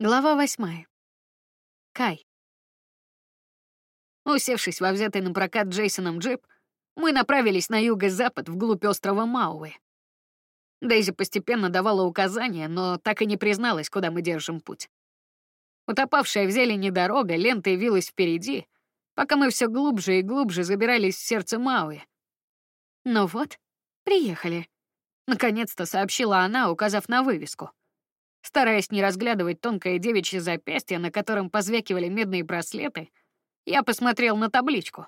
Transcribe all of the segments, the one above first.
Глава восьмая. Кай. Усевшись во взятый на прокат Джейсоном джип, мы направились на юго-запад вглубь острова Мауи. Дейзи постепенно давала указания, но так и не призналась, куда мы держим путь. Утопавшая в зелени дорога лентой вилась впереди, пока мы все глубже и глубже забирались в сердце Мауи. Ну вот, приехали. Наконец-то сообщила она, указав на вывеску. Стараясь не разглядывать тонкое девичье запястье, на котором позвякивали медные браслеты, я посмотрел на табличку.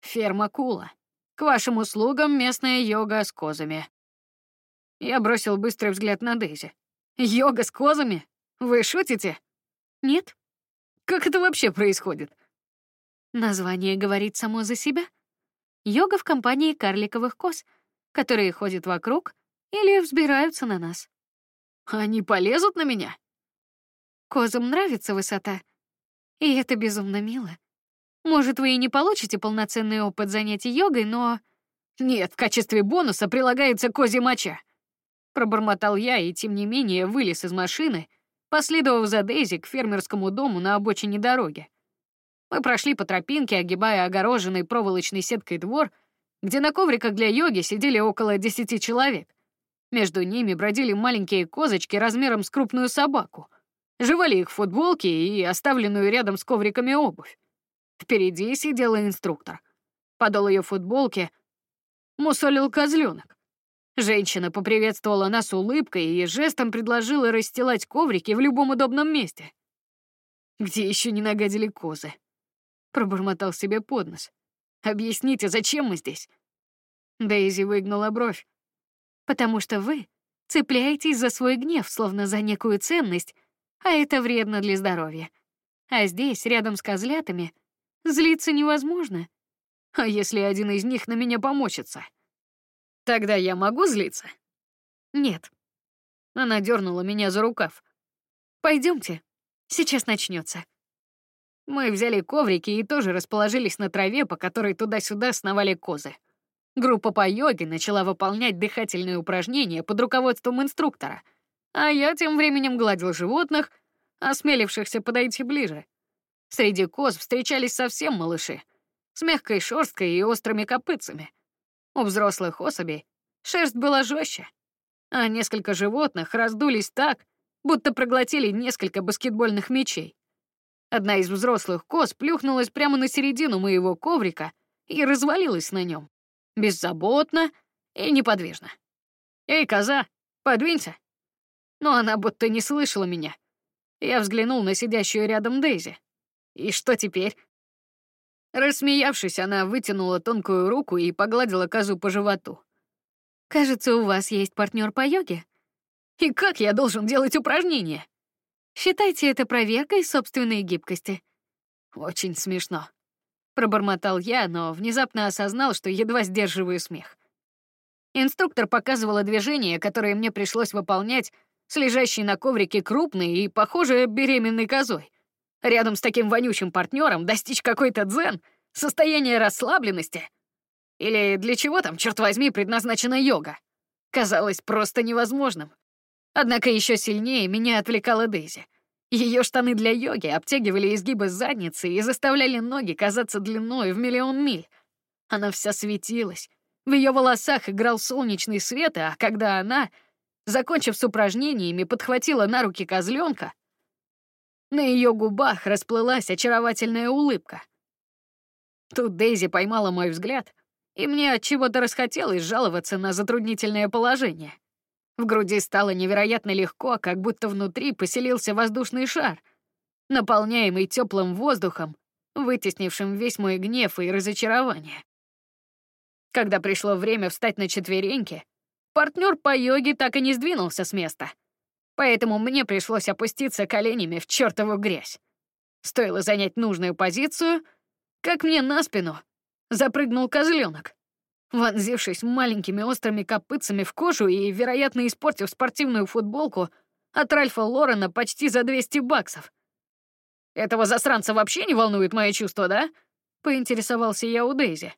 «Ферма Кула. К вашим услугам местная йога с козами». Я бросил быстрый взгляд на Дейзи. «Йога с козами? Вы шутите?» «Нет». «Как это вообще происходит?» Название говорит само за себя. Йога в компании карликовых коз, которые ходят вокруг или взбираются на нас. Они полезут на меня? Козам нравится высота, и это безумно мило. Может, вы и не получите полноценный опыт занятий йогой, но... Нет, в качестве бонуса прилагается козья моча. Пробормотал я и, тем не менее, вылез из машины, последовав за Дейзи к фермерскому дому на обочине дороги. Мы прошли по тропинке, огибая огороженный проволочной сеткой двор, где на ковриках для йоги сидели около десяти человек. Между ними бродили маленькие козочки размером с крупную собаку. Жевали их футболки и оставленную рядом с ковриками обувь. Впереди сидела инструктор. Подол ее футболки мусолил козленок. Женщина поприветствовала нас улыбкой и жестом предложила расстилать коврики в любом удобном месте. Где еще не нагадили козы? Пробормотал себе под нос. Объясните, зачем мы здесь? Дейзи выгнула бровь потому что вы цепляетесь за свой гнев, словно за некую ценность, а это вредно для здоровья. А здесь, рядом с козлятами, злиться невозможно. А если один из них на меня помочится? Тогда я могу злиться? Нет. Она дернула меня за рукав. Пойдемте, сейчас начнется. Мы взяли коврики и тоже расположились на траве, по которой туда-сюда сновали козы. Группа по йоге начала выполнять дыхательные упражнения под руководством инструктора, а я тем временем гладил животных, осмелившихся подойти ближе. Среди коз встречались совсем малыши, с мягкой шерсткой и острыми копытцами. У взрослых особей шерсть была жестче, а несколько животных раздулись так, будто проглотили несколько баскетбольных мячей. Одна из взрослых коз плюхнулась прямо на середину моего коврика и развалилась на нем беззаботно и неподвижно. «Эй, коза, подвинься!» Но она будто не слышала меня. Я взглянул на сидящую рядом Дейзи. «И что теперь?» Рассмеявшись, она вытянула тонкую руку и погладила козу по животу. «Кажется, у вас есть партнер по йоге. И как я должен делать упражнения?» «Считайте это проверкой собственной гибкости». «Очень смешно», Пробормотал я, но внезапно осознал, что едва сдерживаю смех. Инструктор показывала движение, которое мне пришлось выполнять с лежащей на коврике крупной и, похоже, беременной козой. Рядом с таким вонючим партнером достичь какой-то дзен, состояние расслабленности. Или для чего там, черт возьми, предназначена йога? Казалось просто невозможным. Однако еще сильнее меня отвлекала Дейзи. Ее штаны для йоги обтягивали изгибы задницы и заставляли ноги казаться длиной в миллион миль. Она вся светилась. В ее волосах играл солнечный свет, а когда она, закончив с упражнениями, подхватила на руки козленка, на ее губах расплылась очаровательная улыбка. Тут Дейзи поймала мой взгляд, и мне от чего-то расхотелось жаловаться на затруднительное положение. В груди стало невероятно легко, как будто внутри поселился воздушный шар, наполняемый теплым воздухом, вытеснившим весь мой гнев и разочарование. Когда пришло время встать на четвереньки, партнер по йоге так и не сдвинулся с места. Поэтому мне пришлось опуститься коленями в чертову грязь. Стоило занять нужную позицию, как мне на спину запрыгнул козленок вонзившись маленькими острыми копытцами в кожу и, вероятно, испортив спортивную футболку от Ральфа Лорена почти за 200 баксов. «Этого засранца вообще не волнует мои чувства, да?» — поинтересовался я у Дейзи.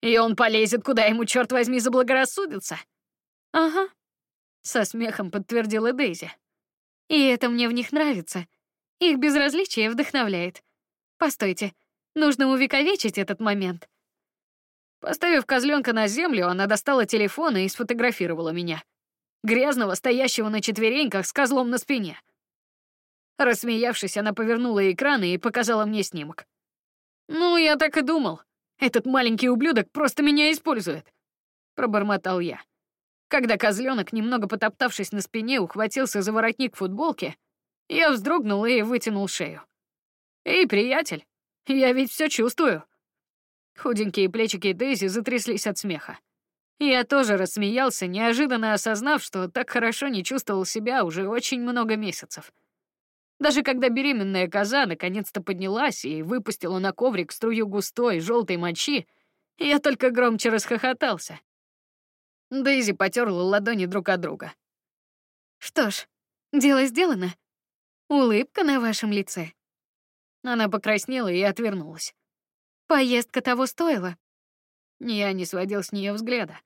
«И он полезет, куда ему, черт возьми, заблагорассудится?» «Ага», — со смехом подтвердила Дейзи. И это мне в них нравится. Их безразличие вдохновляет. Постойте, нужно увековечить этот момент. Поставив козленка на землю, она достала телефон и сфотографировала меня. Грязного, стоящего на четвереньках с козлом на спине. Рассмеявшись, она повернула экран и показала мне снимок. «Ну, я так и думал. Этот маленький ублюдок просто меня использует», — пробормотал я. Когда козленок, немного потоптавшись на спине, ухватился за воротник футболки, я вздрогнул и вытянул шею. «Эй, приятель, я ведь все чувствую». Худенькие плечики Дейзи затряслись от смеха. Я тоже рассмеялся, неожиданно осознав, что так хорошо не чувствовал себя уже очень много месяцев. Даже когда беременная коза наконец-то поднялась и выпустила на коврик струю густой желтой мочи, я только громче расхохотался. Дейзи потерла ладони друг от друга. «Что ж, дело сделано. Улыбка на вашем лице». Она покраснела и отвернулась. «Поездка того стоила». Я не сводил с нее взгляда.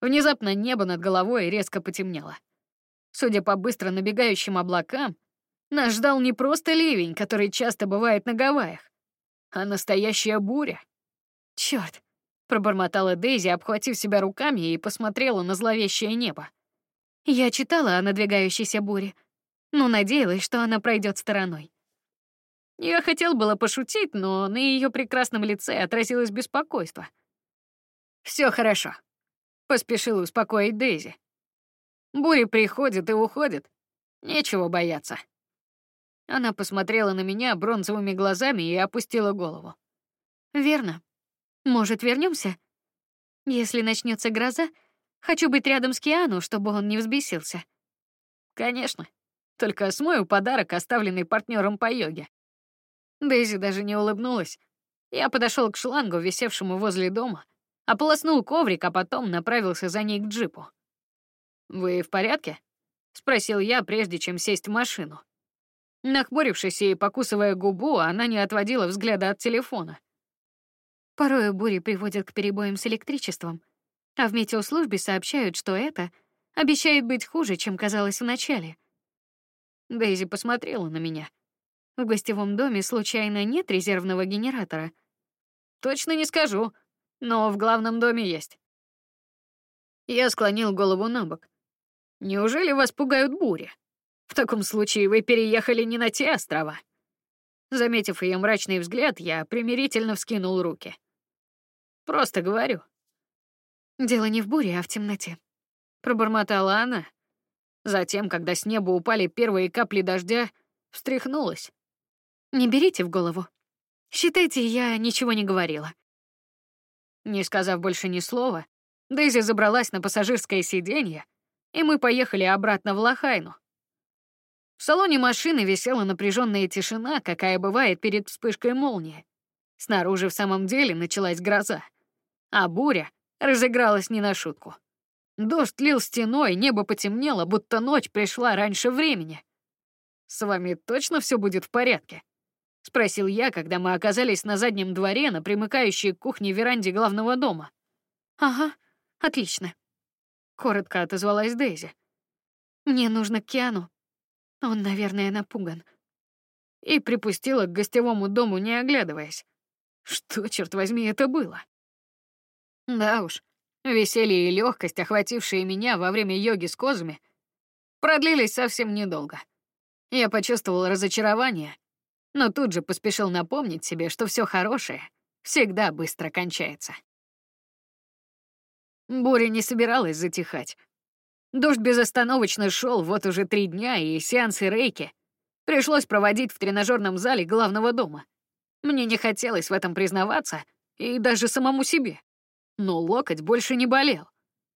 Внезапно небо над головой резко потемнело. Судя по быстро набегающим облакам, нас ждал не просто ливень, который часто бывает на Гавайях, а настоящая буря. Черт! пробормотала Дейзи, обхватив себя руками и посмотрела на зловещее небо. Я читала о надвигающейся буре, но надеялась, что она пройдет стороной. Я хотел было пошутить, но на ее прекрасном лице отразилось беспокойство. Все хорошо, поспешил успокоить Дейзи. Буря приходит и уходит. Нечего бояться. Она посмотрела на меня бронзовыми глазами и опустила голову. Верно. Может, вернемся? Если начнется гроза, хочу быть рядом с Киану, чтобы он не взбесился. Конечно. Только смою подарок, оставленный партнером по йоге. Дейзи даже не улыбнулась. Я подошел к шлангу, висевшему возле дома, ополоснул коврик, а потом направился за ней к джипу. Вы в порядке? спросил я, прежде чем сесть в машину. Нахмурившись и покусывая губу, она не отводила взгляда от телефона. Порой бури приводят к перебоям с электричеством, а в метеослужбе сообщают, что это обещает быть хуже, чем казалось вначале. Дейзи посмотрела на меня. В гостевом доме случайно нет резервного генератора? Точно не скажу, но в главном доме есть. Я склонил голову набок. Неужели вас пугают бури? В таком случае вы переехали не на те острова. Заметив ее мрачный взгляд, я примирительно вскинул руки. Просто говорю. Дело не в буре, а в темноте, пробормотала она. Затем, когда с неба упали первые капли дождя, встряхнулась. Не берите в голову. Считайте, я ничего не говорила. Не сказав больше ни слова, Дейзи забралась на пассажирское сиденье, и мы поехали обратно в Лохайну. В салоне машины висела напряженная тишина, какая бывает перед вспышкой молнии. Снаружи в самом деле началась гроза, а буря разыгралась не на шутку. Дождь лил стеной, небо потемнело, будто ночь пришла раньше времени. «С вами точно все будет в порядке?» — спросил я, когда мы оказались на заднем дворе, на примыкающей к кухне веранде главного дома. «Ага, отлично», — коротко отозвалась Дейзи. «Мне нужно к Киану. Он, наверное, напуган. И припустила к гостевому дому, не оглядываясь. Что, черт возьми, это было? Да уж, веселье и легкость, охватившие меня во время йоги с козами, продлились совсем недолго. Я почувствовал разочарование, но тут же поспешил напомнить себе, что все хорошее всегда быстро кончается. Буря не собиралась затихать. Дождь безостановочно шел вот уже три дня, и сеансы рейки пришлось проводить в тренажерном зале главного дома. Мне не хотелось в этом признаваться, и даже самому себе. Но локоть больше не болел.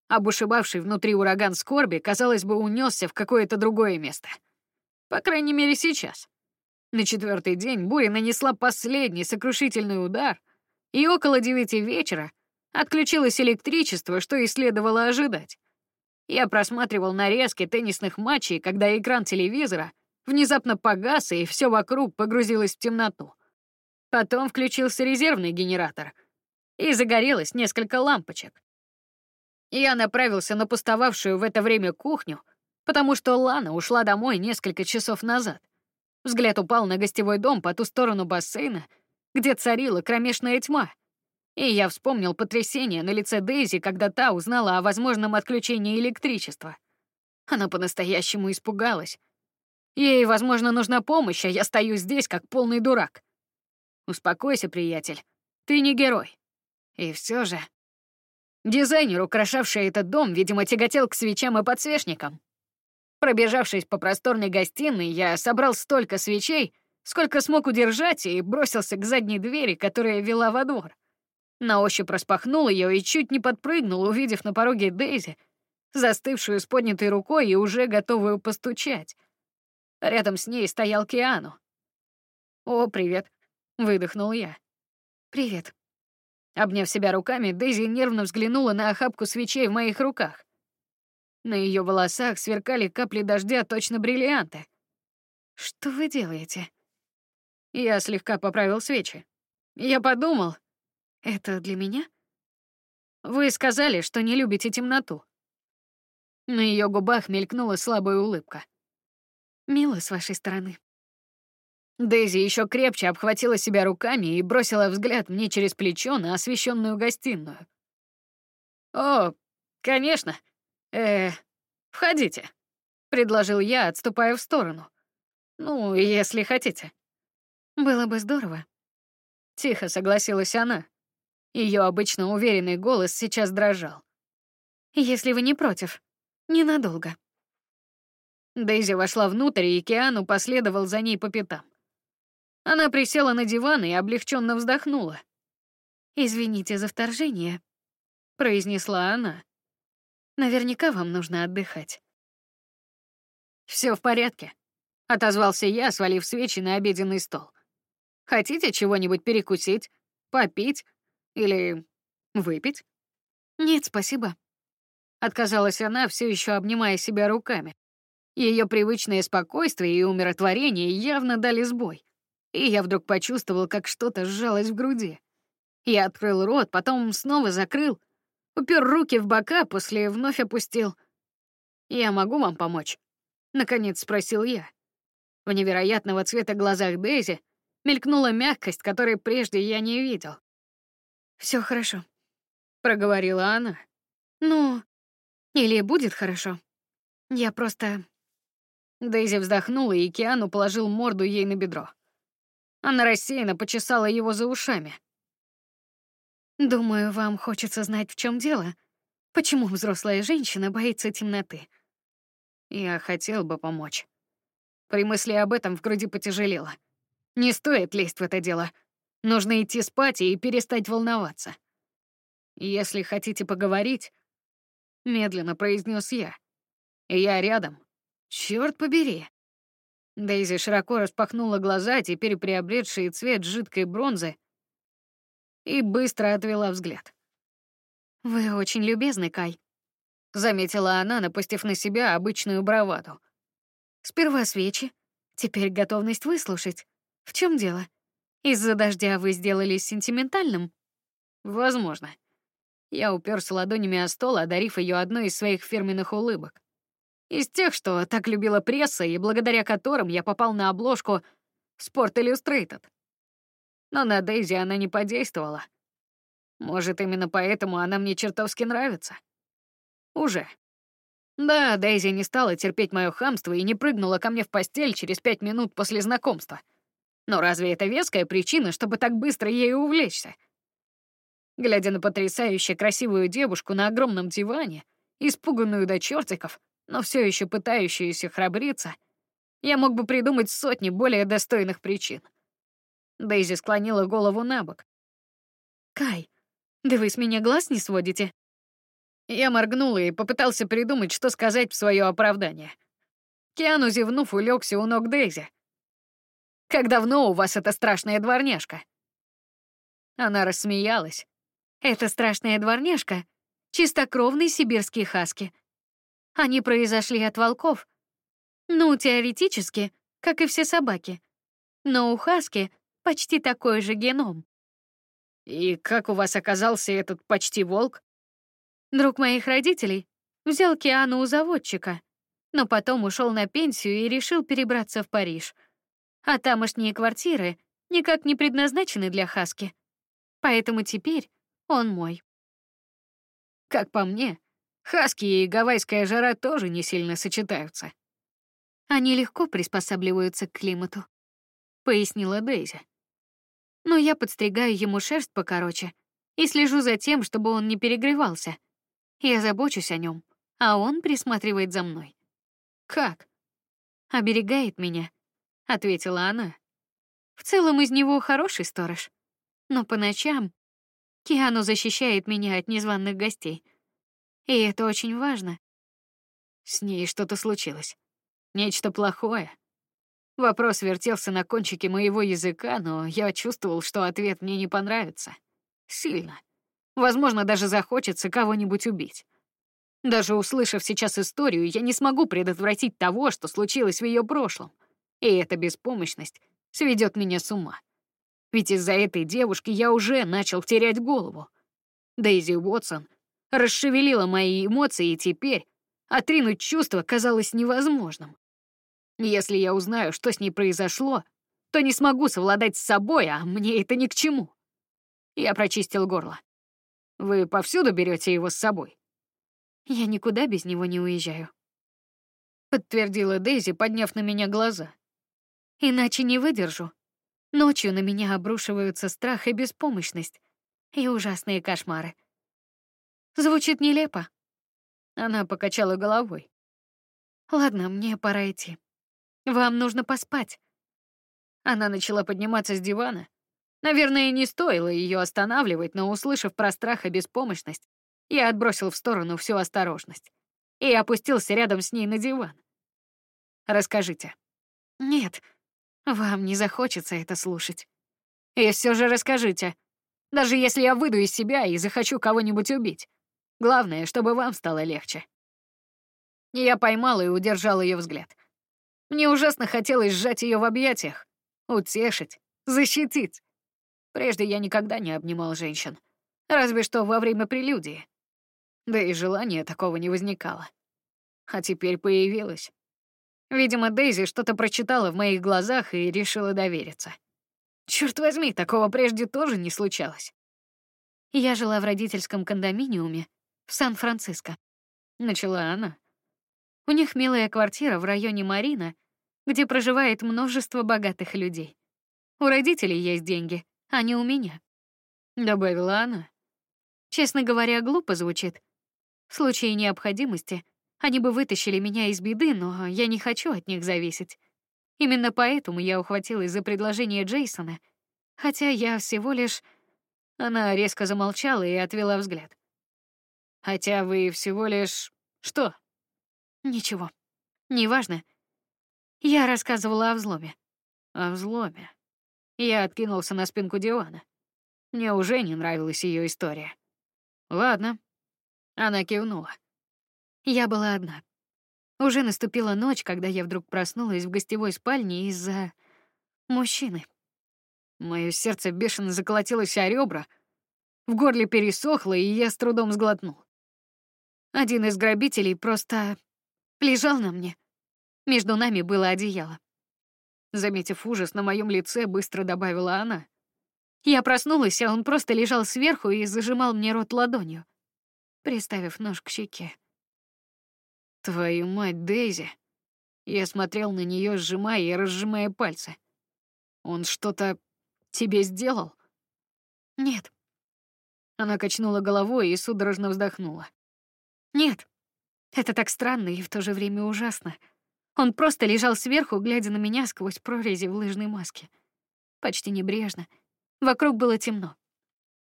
А бушевавший внутри ураган скорби, казалось бы, унесся в какое-то другое место. По крайней мере, сейчас. На четвертый день буря нанесла последний сокрушительный удар, и около девяти вечера отключилось электричество, что и следовало ожидать. Я просматривал нарезки теннисных матчей, когда экран телевизора внезапно погас, и все вокруг погрузилось в темноту. Потом включился резервный генератор, и загорелось несколько лампочек. Я направился на пустовавшую в это время кухню, потому что Лана ушла домой несколько часов назад. Взгляд упал на гостевой дом по ту сторону бассейна, где царила кромешная тьма. И я вспомнил потрясение на лице Дейзи, когда та узнала о возможном отключении электричества. Она по-настоящему испугалась. Ей, возможно, нужна помощь, а я стою здесь, как полный дурак. Успокойся, приятель. Ты не герой. И все же... Дизайнер, украшавший этот дом, видимо, тяготел к свечам и подсвечникам. Пробежавшись по просторной гостиной, я собрал столько свечей, сколько смог удержать, и бросился к задней двери, которая вела во двор. На ощупь распахнул ее и чуть не подпрыгнул, увидев на пороге Дейзи, застывшую с поднятой рукой и уже готовую постучать. Рядом с ней стоял Киану. «О, привет», — выдохнул я. «Привет». Обняв себя руками, Дейзи нервно взглянула на охапку свечей в моих руках. На ее волосах сверкали капли дождя, точно бриллианты. «Что вы делаете?» Я слегка поправил свечи. Я подумал, это для меня? Вы сказали, что не любите темноту. На ее губах мелькнула слабая улыбка. Мило с вашей стороны. Дейзи еще крепче обхватила себя руками и бросила взгляд мне через плечо на освещенную гостиную. О, конечно. Э, входите, предложил я, отступая в сторону. Ну, если хотите. Было бы здорово. Тихо согласилась она. Ее обычно уверенный голос сейчас дрожал. Если вы не против, ненадолго. Дейзи вошла внутрь, и Киану последовал за ней по пятам. Она присела на диван и облегченно вздохнула. «Извините за вторжение», — произнесла она. «Наверняка вам нужно отдыхать». Все в порядке», — отозвался я, свалив свечи на обеденный стол. «Хотите чего-нибудь перекусить, попить или выпить?» «Нет, спасибо», — отказалась она, все еще обнимая себя руками. Ее привычное спокойствие и умиротворение явно дали сбой, и я вдруг почувствовал, как что-то сжалось в груди. Я открыл рот, потом снова закрыл, упер руки в бока, после вновь опустил. «Я могу вам помочь?» — наконец спросил я. В невероятного цвета глазах Дейзи мелькнула мягкость, которой прежде я не видел. Все хорошо», — проговорила она. «Ну, или будет хорошо. Я просто Дейзи вздохнула, и Киану положил морду ей на бедро. Она рассеянно почесала его за ушами. «Думаю, вам хочется знать, в чем дело. Почему взрослая женщина боится темноты?» Я хотел бы помочь. При мысли об этом в груди потяжелело. Не стоит лезть в это дело. Нужно идти спать и перестать волноваться. Если хотите поговорить, медленно произнес я. Я рядом, Черт побери. Дейзи широко распахнула глаза, теперь приобретшие цвет жидкой бронзы, и быстро отвела взгляд. «Вы очень любезны, Кай», — заметила она, напустив на себя обычную браваду. «Сперва свечи, теперь готовность выслушать. В чем дело? Из-за дождя вы сделались сентиментальным?» «Возможно». Я уперся ладонями о стол, одарив ее одной из своих фирменных улыбок. Из тех, что так любила пресса и благодаря которым я попал на обложку Sport Illustrated. Но на Дейзи она не подействовала. Может, именно поэтому она мне чертовски нравится. Уже. Да, Дейзи не стала терпеть мое хамство и не прыгнула ко мне в постель через пять минут после знакомства. Но разве это веская причина, чтобы так быстро ею увлечься? Глядя на потрясающе красивую девушку на огромном диване, испуганную до чертиков, но все еще пытающуюся храбриться, я мог бы придумать сотни более достойных причин. Дейзи склонила голову на бок. «Кай, да вы с меня глаз не сводите?» Я моргнула и попытался придумать, что сказать в свое оправдание. Киану, зевнув, улегся у ног Дейзи. «Как давно у вас эта страшная дворняжка?» Она рассмеялась. «Это страшная дворняжка — чистокровный сибирский хаски. Они произошли от волков. Ну, теоретически, как и все собаки. Но у хаски почти такой же геном. И как у вас оказался этот почти волк? Друг моих родителей взял Киану у заводчика. но потом ушел на пенсию и решил перебраться в Париж. А тамошние квартиры никак не предназначены для Хаски. Поэтому теперь он мой. Как по мне, хаски и гавайская жара тоже не сильно сочетаются. Они легко приспосабливаются к климату, пояснила Дейзи. Но я подстригаю ему шерсть покороче и слежу за тем, чтобы он не перегревался. Я забочусь о нем, а он присматривает за мной. Как? Оберегает меня, ответила она. В целом из него хороший сторож, но по ночам Киану защищает меня от незваных гостей. И это очень важно. С ней что-то случилось. Нечто плохое. Вопрос вертелся на кончике моего языка, но я чувствовал, что ответ мне не понравится. Сильно. Возможно, даже захочется кого-нибудь убить. Даже услышав сейчас историю, я не смогу предотвратить того, что случилось в ее прошлом. И эта беспомощность сведет меня с ума. Ведь из-за этой девушки я уже начал терять голову. Дейзи Уотсон расшевелила мои эмоции, и теперь отринуть чувства казалось невозможным. Если я узнаю, что с ней произошло, то не смогу совладать с собой, а мне это ни к чему. Я прочистил горло. Вы повсюду берете его с собой? Я никуда без него не уезжаю. Подтвердила Дейзи, подняв на меня глаза. Иначе не выдержу. Ночью на меня обрушиваются страх и беспомощность, и ужасные кошмары. Звучит нелепо. Она покачала головой. Ладно, мне пора идти. Вам нужно поспать. Она начала подниматься с дивана. Наверное, не стоило ее останавливать, но услышав про страх и беспомощность, я отбросил в сторону всю осторожность и опустился рядом с ней на диван. Расскажите. Нет, вам не захочется это слушать. И все же расскажите. Даже если я выйду из себя и захочу кого-нибудь убить. Главное, чтобы вам стало легче. Я поймал и удержал ее взгляд. Мне ужасно хотелось сжать ее в объятиях, утешить, защитить. Прежде я никогда не обнимал женщин, разве что во время прелюдии. Да и желания такого не возникало. А теперь появилось. Видимо, Дейзи что-то прочитала в моих глазах и решила довериться. Черт возьми, такого прежде тоже не случалось. Я жила в родительском кондоминиуме в Сан-Франциско. Начала она. У них милая квартира в районе Марина, где проживает множество богатых людей. У родителей есть деньги, а не у меня. Добавила она. Честно говоря, глупо звучит. В случае необходимости они бы вытащили меня из беды, но я не хочу от них зависеть. Именно поэтому я ухватилась за предложение Джейсона, хотя я всего лишь... Она резко замолчала и отвела взгляд. Хотя вы всего лишь... Что? Ничего. Неважно. Я рассказывала о взломе. О взломе. Я откинулся на спинку дивана. Мне уже не нравилась ее история. Ладно. Она кивнула. Я была одна. Уже наступила ночь, когда я вдруг проснулась в гостевой спальне из-за мужчины. Мое сердце бешено заколотилось о ребра, в горле пересохло, и я с трудом сглотнул. Один из грабителей просто лежал на мне. Между нами было одеяло. Заметив ужас на моем лице, быстро добавила она. Я проснулась, а он просто лежал сверху и зажимал мне рот ладонью, приставив нож к щеке. Твою мать, Дейзи. Я смотрел на нее, сжимая и разжимая пальцы. Он что-то тебе сделал? Нет. Она качнула головой и судорожно вздохнула. Нет. Это так странно и в то же время ужасно. Он просто лежал сверху, глядя на меня сквозь прорези в лыжной маске. Почти небрежно. Вокруг было темно.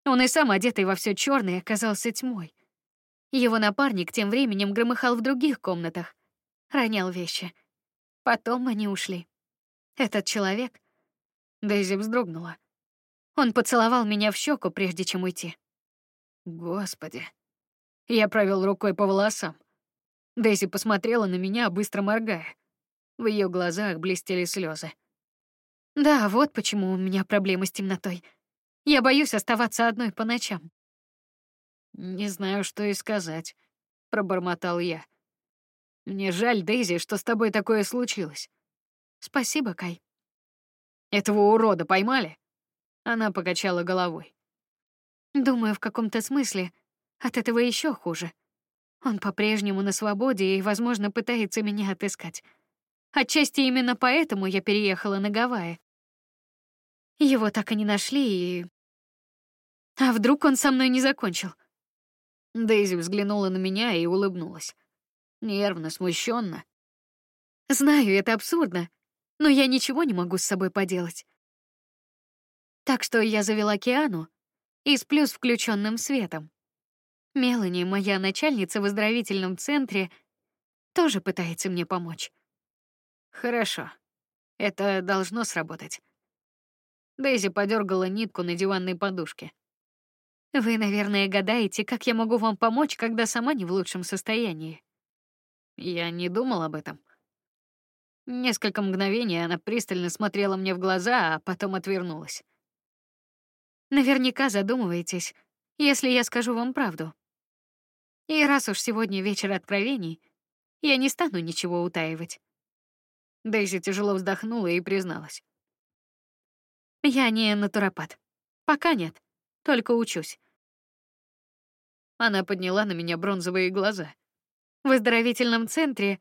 Он и сам одетый во все черное оказался тьмой. Его напарник тем временем громыхал в других комнатах, ронял вещи. Потом они ушли. Этот человек... Дейзи вздрогнула. Он поцеловал меня в щеку, прежде чем уйти. Господи. Я провел рукой по волосам. Дейзи посмотрела на меня, быстро моргая. В ее глазах блестели слезы. Да, вот почему у меня проблемы с темнотой. Я боюсь оставаться одной по ночам. Не знаю, что и сказать, пробормотал я. Мне жаль, Дейзи, что с тобой такое случилось. Спасибо, Кай. Этого урода поймали? Она покачала головой. Думаю, в каком-то смысле от этого еще хуже. Он по-прежнему на свободе и, возможно, пытается меня отыскать. Отчасти именно поэтому я переехала на Гавайи. Его так и не нашли, и... А вдруг он со мной не закончил? Дейзи взглянула на меня и улыбнулась. Нервно, смущенно. Знаю, это абсурдно, но я ничего не могу с собой поделать. Так что я завела Киану и сплю с включенным светом. Мелани, моя начальница в оздоровительном центре, тоже пытается мне помочь. Хорошо. Это должно сработать. Дейзи подергала нитку на диванной подушке. Вы, наверное, гадаете, как я могу вам помочь, когда сама не в лучшем состоянии. Я не думал об этом. Несколько мгновений она пристально смотрела мне в глаза, а потом отвернулась. Наверняка задумываетесь, если я скажу вам правду. И раз уж сегодня вечер откровений, я не стану ничего утаивать. Дейзи тяжело вздохнула и призналась. Я не натуропат. Пока нет, только учусь. Она подняла на меня бронзовые глаза. В оздоровительном центре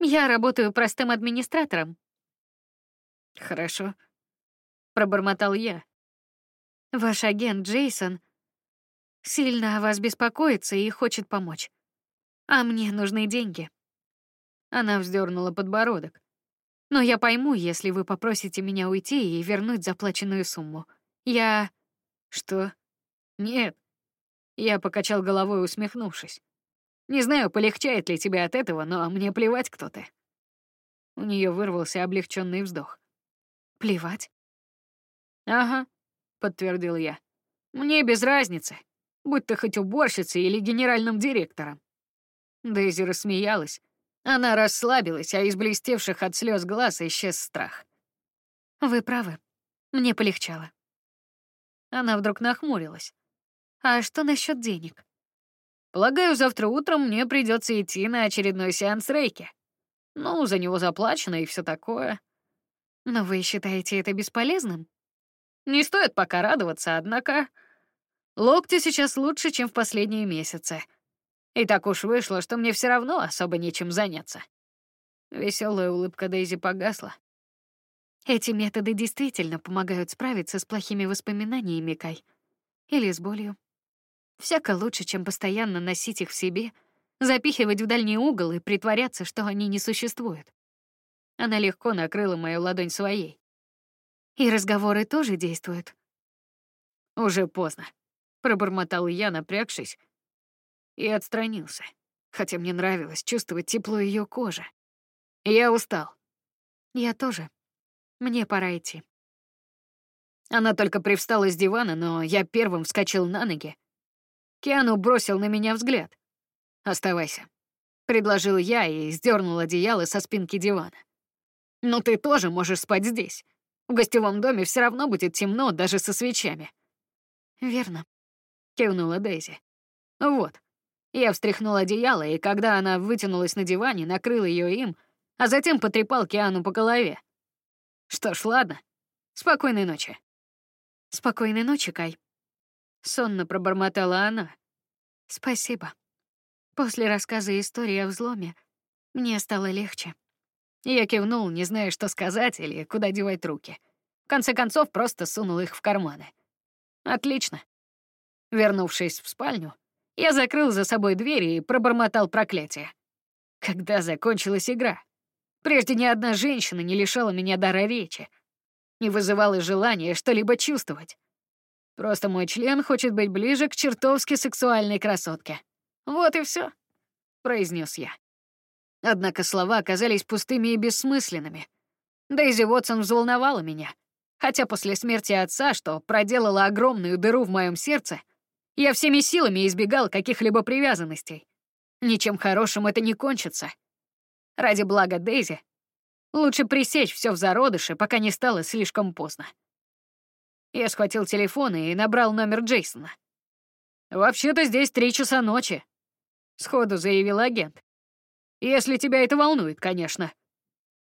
я работаю простым администратором. Хорошо, пробормотал я. Ваш агент Джейсон сильно о вас беспокоится и хочет помочь. А мне нужны деньги. Она вздернула подбородок. Но я пойму, если вы попросите меня уйти и вернуть заплаченную сумму. Я Что? Нет. Я покачал головой, усмехнувшись. Не знаю, полегчает ли тебе от этого, но мне плевать, кто ты. У нее вырвался облегченный вздох. Плевать? Ага, подтвердил я. Мне без разницы, будь ты хоть уборщицей или генеральным директором. Дейзи рассмеялась. Она расслабилась, а из блестевших от слез глаз исчез страх. Вы правы. Мне полегчало. Она вдруг нахмурилась. А что насчет денег? Полагаю, завтра утром мне придется идти на очередной сеанс рейки. Ну, за него заплачено и все такое. Но вы считаете это бесполезным? Не стоит пока радоваться, однако локти сейчас лучше, чем в последние месяцы. И так уж вышло, что мне все равно особо нечем заняться. Веселая улыбка Дейзи погасла. Эти методы действительно помогают справиться с плохими воспоминаниями, Кай. Или с болью. Всяко лучше, чем постоянно носить их в себе, запихивать в дальний угол и притворяться, что они не существуют. Она легко накрыла мою ладонь своей. И разговоры тоже действуют. Уже поздно, пробормотал я, напрягшись, и отстранился, хотя мне нравилось чувствовать тепло ее кожи. Я устал. Я тоже. Мне пора идти. Она только привстала с дивана, но я первым вскочил на ноги. Киану бросил на меня взгляд. «Оставайся», — предложил я и сдернул одеяло со спинки дивана. «Ну ты тоже можешь спать здесь. В гостевом доме все равно будет темно, даже со свечами. Верно, кивнула Дейзи. Вот. Я встряхнул одеяло, и когда она вытянулась на диване, накрыл ее им, а затем потрепал Киану по голове. Что ж, ладно. Спокойной ночи. Спокойной ночи, Кай. Сонно пробормотала она. Спасибо. После рассказа истории о взломе мне стало легче. Я кивнул, не зная, что сказать или куда девать руки. В конце концов, просто сунул их в карманы. Отлично. Вернувшись в спальню, я закрыл за собой дверь и пробормотал проклятие. Когда закончилась игра? Прежде ни одна женщина не лишала меня дара речи, не вызывала желания что-либо чувствовать. Просто мой член хочет быть ближе к чертовски сексуальной красотке. Вот и все, произнес я. Однако слова оказались пустыми и бессмысленными. Дейзи Уотсон взволновала меня. Хотя после смерти отца, что проделала огромную дыру в моем сердце, я всеми силами избегал каких-либо привязанностей. Ничем хорошим это не кончится. Ради блага Дейзи лучше пресечь все в зародыше, пока не стало слишком поздно. Я схватил телефон и набрал номер Джейсона. «Вообще-то здесь три часа ночи», — сходу заявил агент. Если тебя это волнует, конечно.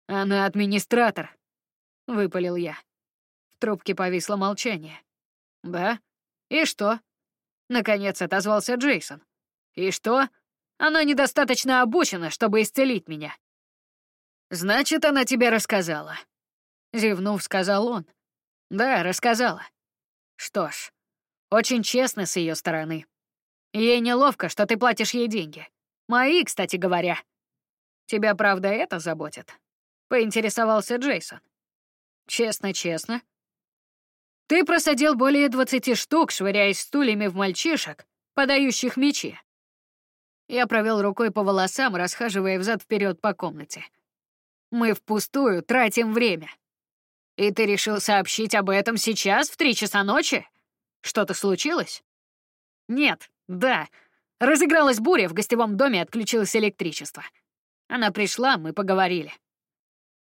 Она администратор, — выпалил я. В трубке повисло молчание. Да? И что? Наконец отозвался Джейсон. И что? Она недостаточно обучена, чтобы исцелить меня. Значит, она тебе рассказала. Зевнув, сказал он. Да, рассказала. Что ж, очень честно с ее стороны. Ей неловко, что ты платишь ей деньги. Мои, кстати говоря. Тебя, правда, это заботит? Поинтересовался Джейсон. Честно, честно. Ты просадил более двадцати штук, швыряясь стульями в мальчишек, подающих мечи. Я провел рукой по волосам, расхаживая взад вперед по комнате. Мы впустую тратим время. И ты решил сообщить об этом сейчас, в три часа ночи? Что-то случилось? Нет, да. Разыгралась буря, в гостевом доме отключилось электричество. Она пришла, мы поговорили.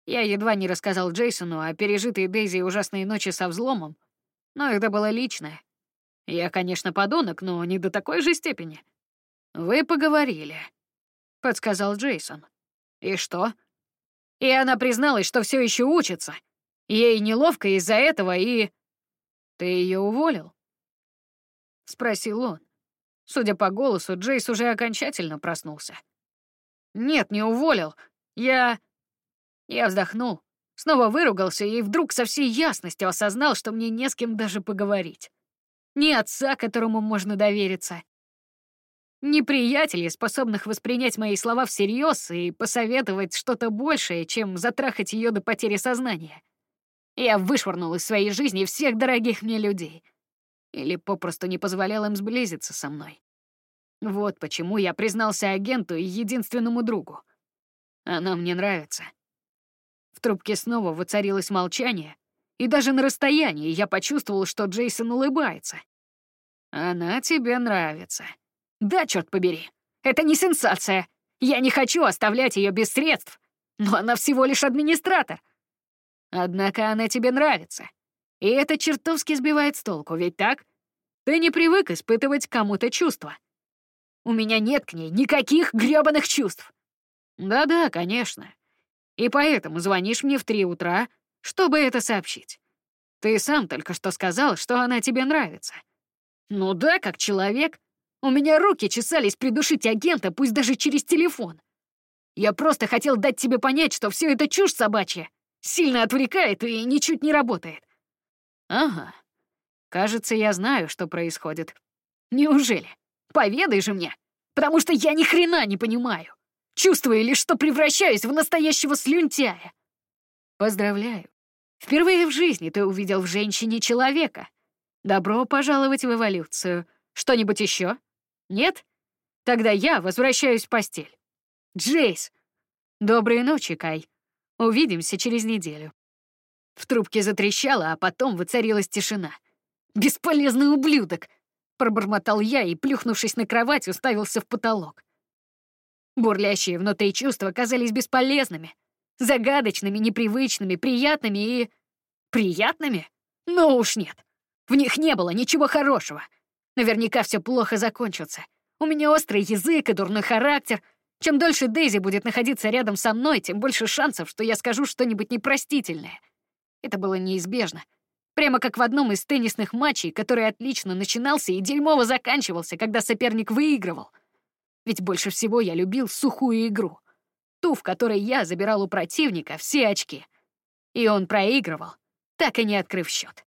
Я едва не рассказал Джейсону о пережитой Дейзи ужасные ночи со взломом, но это было личное. Я, конечно, подонок, но не до такой же степени. Вы поговорили, — подсказал Джейсон. И что? И она призналась, что все еще учится. Ей неловко из-за этого, и... Ты ее уволил? Спросил он. Судя по голосу, Джейс уже окончательно проснулся. Нет, не уволил. Я... Я вздохнул, снова выругался и вдруг со всей ясностью осознал, что мне не с кем даже поговорить. Ни отца, которому можно довериться, ни приятелей, способных воспринять мои слова всерьез и посоветовать что-то большее, чем затрахать ее до потери сознания. Я вышвырнул из своей жизни всех дорогих мне людей. Или попросту не позволял им сблизиться со мной. Вот почему я признался агенту и единственному другу. Она мне нравится. Трубке снова воцарилось молчание, и даже на расстоянии я почувствовал, что Джейсон улыбается. «Она тебе нравится». «Да, черт побери, это не сенсация. Я не хочу оставлять ее без средств, но она всего лишь администратор. Однако она тебе нравится. И это чертовски сбивает с толку, ведь так? Ты не привык испытывать кому-то чувства. У меня нет к ней никаких грёбаных чувств. Да-да, конечно. И поэтому звонишь мне в три утра, чтобы это сообщить. Ты сам только что сказал, что она тебе нравится. Ну да, как человек. У меня руки чесались придушить агента, пусть даже через телефон. Я просто хотел дать тебе понять, что все это чушь собачья. Сильно отвлекает и ничуть не работает. Ага. Кажется, я знаю, что происходит. Неужели? Поведай же мне, потому что я ни хрена не понимаю. Чувствую лишь, что превращаюсь в настоящего слюнтяя. Поздравляю. Впервые в жизни ты увидел в женщине человека. Добро пожаловать в эволюцию. Что-нибудь еще? Нет? Тогда я возвращаюсь в постель. Джейс. Доброй ночи, Кай. Увидимся через неделю. В трубке затрещало, а потом воцарилась тишина. «Бесполезный ублюдок!» — пробормотал я и, плюхнувшись на кровать, уставился в потолок. Бурлящие внутри чувства казались бесполезными, загадочными, непривычными, приятными и... Приятными? Ну уж нет. В них не было ничего хорошего. Наверняка все плохо закончится. У меня острый язык и дурной характер. Чем дольше Дейзи будет находиться рядом со мной, тем больше шансов, что я скажу что-нибудь непростительное. Это было неизбежно. Прямо как в одном из теннисных матчей, который отлично начинался и дерьмово заканчивался, когда соперник выигрывал. Ведь больше всего я любил сухую игру. Ту, в которой я забирал у противника все очки. И он проигрывал, так и не открыв счет.